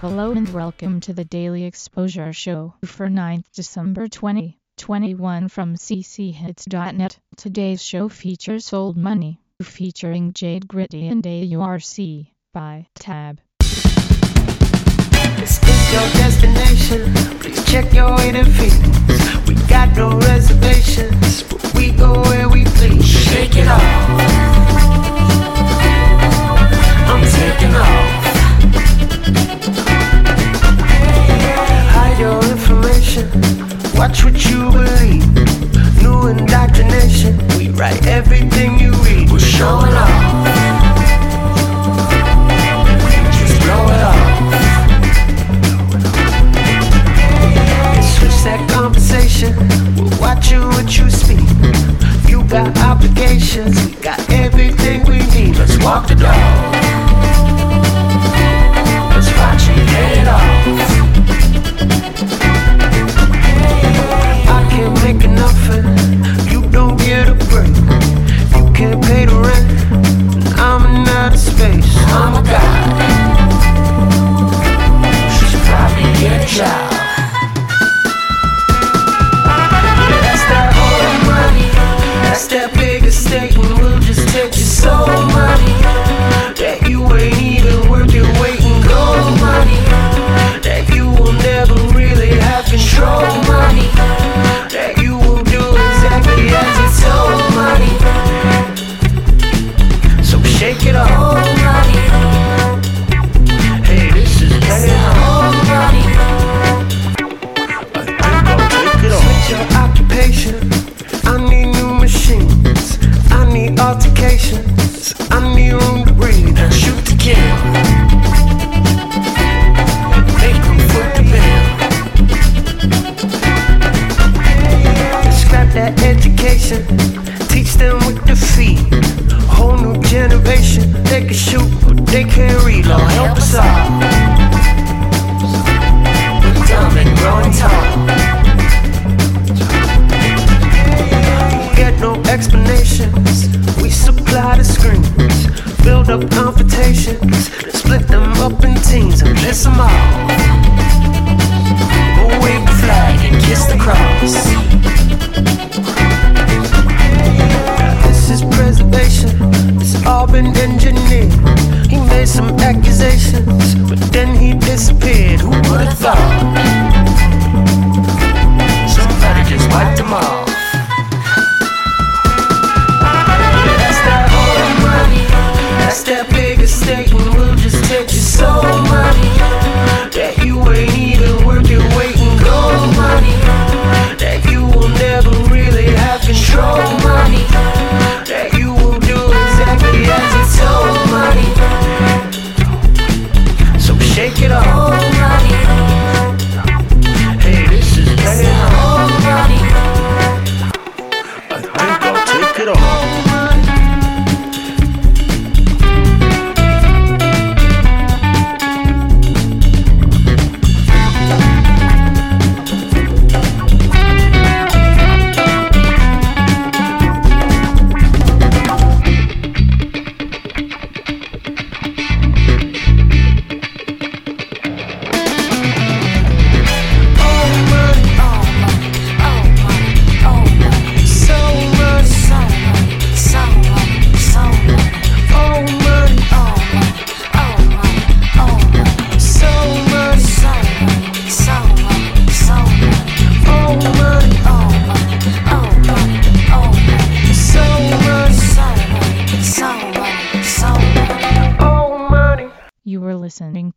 Hello and welcome to the Daily Exposure Show for 9th December 2021 from cchits.net. Today's show features Old Money, featuring Jade Gritty and AURC by Tab. This is your destination. Please check your feet. We got no reservations, but we go where we please. Shake it off. New indoctrination. We write everything you read. We're showing off. Just blow it off. Switch that conversation. Watching what you speak. You got obligations. We got everything we need. Let's walk the dog. Lord help us all. We're dumb and growing tall. get no explanations. We supply the screens, build up confrontations, split them up in teams and piss them off. Wave the flag and kiss the cross. This is preservation, it's all been engineered. Made some accusations, but then he disappeared. Who would have thought? Somebody just wiped them off. So shake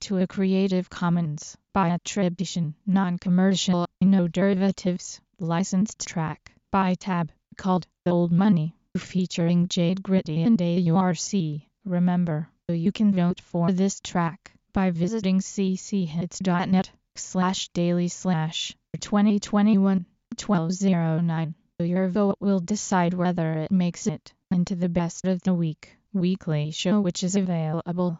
to a Creative Commons by attribution, non-commercial, no derivatives, licensed track by Tab called Old Money, featuring Jade Gritty and AURC. Remember, you can vote for this track by visiting cchits.net slash daily slash 2021 1209. Your vote will decide whether it makes it into the best of the week weekly show which is available